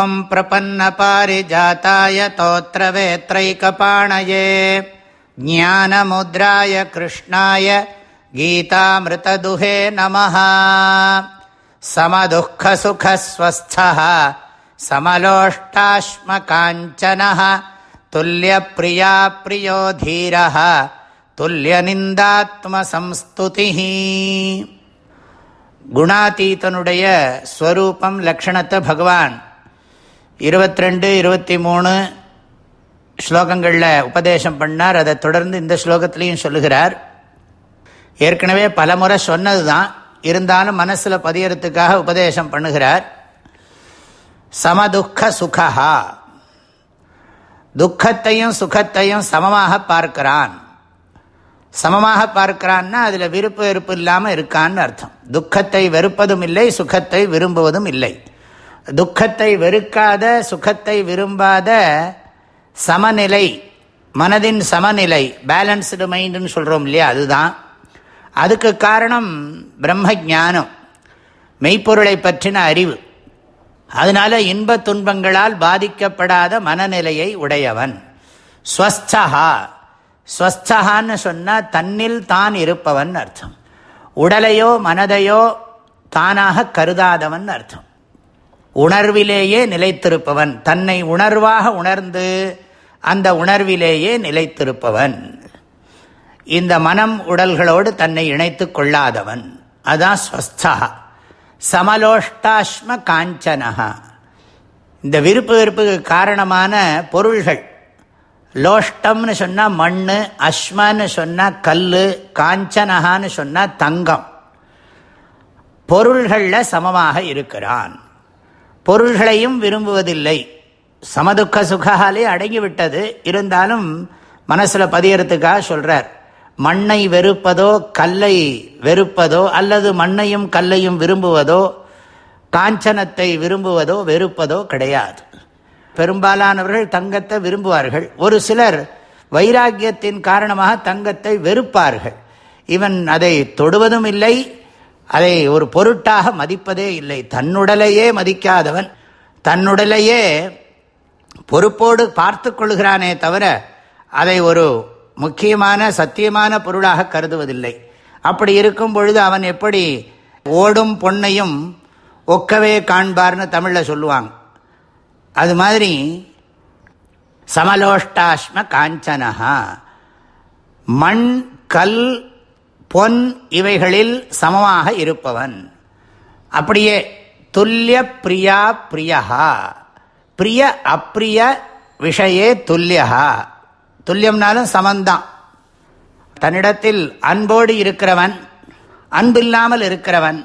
ॐ प्रपन्नपारिजाताय तोत्रवेत्रैकपाणये ज्ञानमुद्राय कृष्णाय गीतामृतदुहे नमः समदुःखसुखस्वस्थः समलोष्टाश्मकाञ्चनः तुल्यप्रिया प्रियो धीरः तुल्यनिन्दात्मसंस्तुतिः குணாதீத்தனுடைய ஸ்வரூபம் லக்ஷணத்தை பகவான் இருபத்தி ரெண்டு இருபத்தி மூணு ஸ்லோகங்களில் உபதேசம் பண்ணார். அதை தொடர்ந்து இந்த ஸ்லோகத்திலையும் சொல்லுகிறார். ஏற்கனவே பலமுறை சொன்னது தான் இருந்தாலும் மனசில் பதியறதுக்காக உபதேசம் பண்ணுகிறார். சமதுக்க சுகா துக்கத்தையும் சுகத்தையும் சமமாக பார்க்கிறான். சமமாக பார்க்கிறான்னா அதில் விருப்பு வெறுப்பு இல்லாமல் இருக்கான்னு அர்த்தம். துக்கத்தை வெறுப்பதும் இல்லை சுகத்தை விரும்புவதும் இல்லை. துக்கத்தை வெறுக்காத சுகத்தை விரும்பாத சமநிலை மனதின் சமநிலை பேலன்ஸ்டு மைண்டுன்னு சொல்கிறோம் இல்லையா அதுதான். அதுக்கு காரணம் பிரம்ம ஜானம் மெய்ப்பொருளை பற்றின அறிவு. அதனால இன்ப துன்பங்களால் பாதிக்கப்படாத மனநிலையை உடையவன். ஸ்வஸ்தகா ஸ்வஸ்தகான்னு சொன்னால் தன்னில் தான் இருப்பவன் அர்த்தம். உடலையோ மனதையோ தானாக கருதாதவன் அர்த்தம். உணர்விலேயே நிலைத்திருப்பவன். தன்னை உணர்வாக உணர்ந்து அந்த உணர்விலேயே நிலைத்திருப்பவன். இந்த மனம் உடல்களோடு தன்னை இணைத்து கொள்ளாதவன். அதான் ஸ்வஸ்தா. சமலோஷ்டாஷ்ம காஞ்சனகா இந்த விருப்பு வெறுப்புக்கு காரணமான பொருள்கள். லோஷ்டம்னு சொன்னால் மண் அஸ்மன்னு சொன்னால் கல் காஞ்சனகான்னு சொன்னால் தங்கம். பொருள்களில் சமமாக இருக்கிறான். பொருள்களையும் விரும்புவதில்லை. சமதுக்க சுகாலே அடங்கிவிட்டது. இருந்தாலும் மனசில் பதியறதுக்காக சொல்கிறார் மண்ணை வெறுப்பதோ கல்லை வெறுப்பதோ அல்லது மண்ணையும் கல்லையும் விரும்புவதோ காஞ்சனத்தை விரும்புவதோ வெறுப்பதோ கிடையாது. பெரும்பாலானவர்கள் தங்கத்தை விரும்புவார்கள். ஒரு சிலர் வைராக்கியத்தின் காரணமாக தங்கத்தை வெறுப்பார்கள். இவன் அதை தொடுவதும் இல்லை அதை ஒரு பொருட்டாக மதிப்பதே இல்லை. தன்னுடலையே மதிக்காதவன் தன்னுடலையே பொறுப்போடு பார்த்து கொள்கிறானே தவிர அதை ஒரு முக்கியமான சத்தியமான பொருளாக கருதுவதில்லை. அப்படி இருக்கும் பொழுது அவன் எப்படி ஓடும் பொன்னையும் ஒக்கவே காண்பார்னு தமிழில் சொல்லுவாங்க. அது மாதிரி சமலோஷ்டாஷ்ம காஞ்சனஹா. மண் கல் பொன் இவைகளில் சமமாக இருப்பவன். அப்படியே துல்லிய பிரியா பிரியா பிரிய அப்பிரிய விஷயே துல்லியா துல்லியம்னாலும் சமந்தான். தன்னிடத்தில் அன்போடு இருக்கிறவன் அன்பில்லாமல் இருக்கிறவன்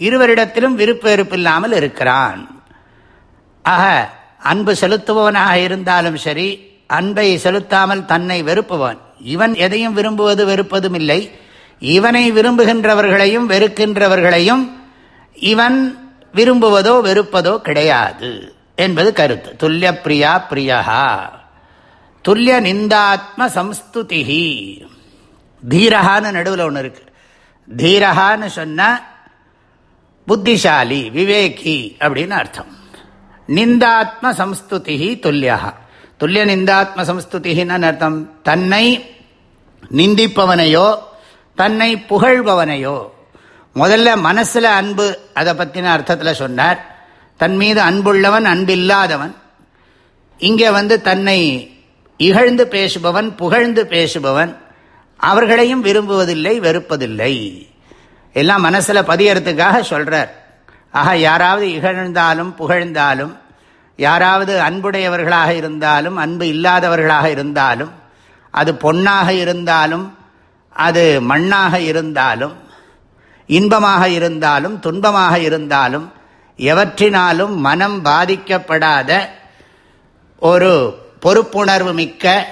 இருவரிடத்திலும் விருப்ப வெறுப்பில்லாமல் இருக்கிறான். ஆக அன்பு செலுத்துபவனாக இருந்தாலும் சரி அன்பை செலுத்தாமல் தன்னை வெறுப்பவன். இவன் எதையும் விரும்புவது வெறுப்பதும் இல்லை இவனை விரும்புகின்றவர்களையும் வெறுக்கின்றவர்களையும் இவன் விரும்புவதோ வெறுப்பதோ கிடையாது என்பது கருத்து. துல்லிய பிரியா பிரியா துல்லிய நிந்தாத்ம சம்ஸ்துதிஹி. தீரஹான்னு நடுவில் ஒன்று இருக்கு. தீரஹான்னு சொன்ன புத்திசாலி விவேகி அப்படின்னு அர்த்தம். நிந்தாத்ம சம்ஸ்துதி துல்லியா துல்லிய நிந்தாத்ம சம்ஸ்துதின்னு அர்த்தம்? தன்னை நிந்திப்பவனையோ தன்னை புகழ்பவனையோ. முதல்ல மனசில் அன்பு அதை பற்றின அர்த்தத்தில் சொன்னார். தன் மீது அன்புள்ளவன் அன்பில்லாதவன். இங்கே வந்து தன்னை இகழ்ந்து பேசுபவன் புகழ்ந்து பேசுபவன் அவர்களையும் விரும்புவதில்லை வெறுப்பதில்லை. எல்லாம் மனசில் பதியறதுக்காக சொல்கிறார் ஆக யாராவது இகழ்ந்தாலும் புகழ்ந்தாலும் யாராவது அன்புடையவர்களாக இருந்தாலும் அன்பு இல்லாதவர்களாக இருந்தாலும் அது பொன்னாக இருந்தாலும் அது மண்ணாக இருந்தாலும் இன்பமாக இருந்தாலும் துன்பமாக இருந்தாலும் எவற்றினாலும் மனம் பாதிக்கப்படாத ஒரு பொறுப்புணர்வு மிக்க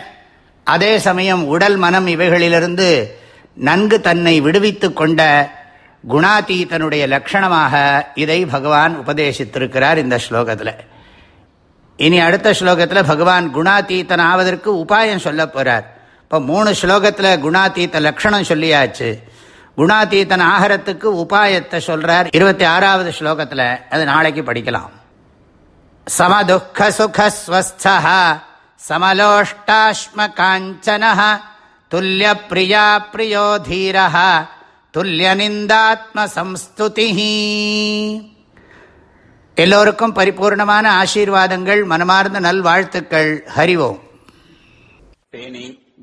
அதே சமயம் உடல் மனம் இவைகளிலிருந்து நன்கு தன்னை விடுவித்து கொண்ட குணாதீதனுடைய லட்சணமாக இதை பகவான் உபதேசித்திருக்கிறார் இந்த ஸ்லோகத்தில். இனி அடுத்த ஸ்லோகத்தில் பகவான் குணாதீத்தன் ஆவதற்கு உபாயம் சொல்ல போகிறார் இப்போ மூணு ஸ்லோகத்தில் குணாதீத்த லக்ஷணம் சொல்லியாச்சு. குணாதீத்தன் ஆகரத்துக்கு உபாயத்தை சொல்கிறார் இருபத்தி ஆறாவது ஸ்லோகத்தில். அது நாளைக்கு படிக்கலாம். சமதுக்க சுகஸ்வஸ்தா சமலோஷ்டாஷ்ம காஞ்சன துல்லிய பிரியா பிரியோ தீர துல்லிய எல்லோருக்கும் பரிபூர்ணமான ஆசீர்வாதங்கள் மனமார்ந்த நல்வாழ்த்துக்கள். ஹரிவோம் தேனி.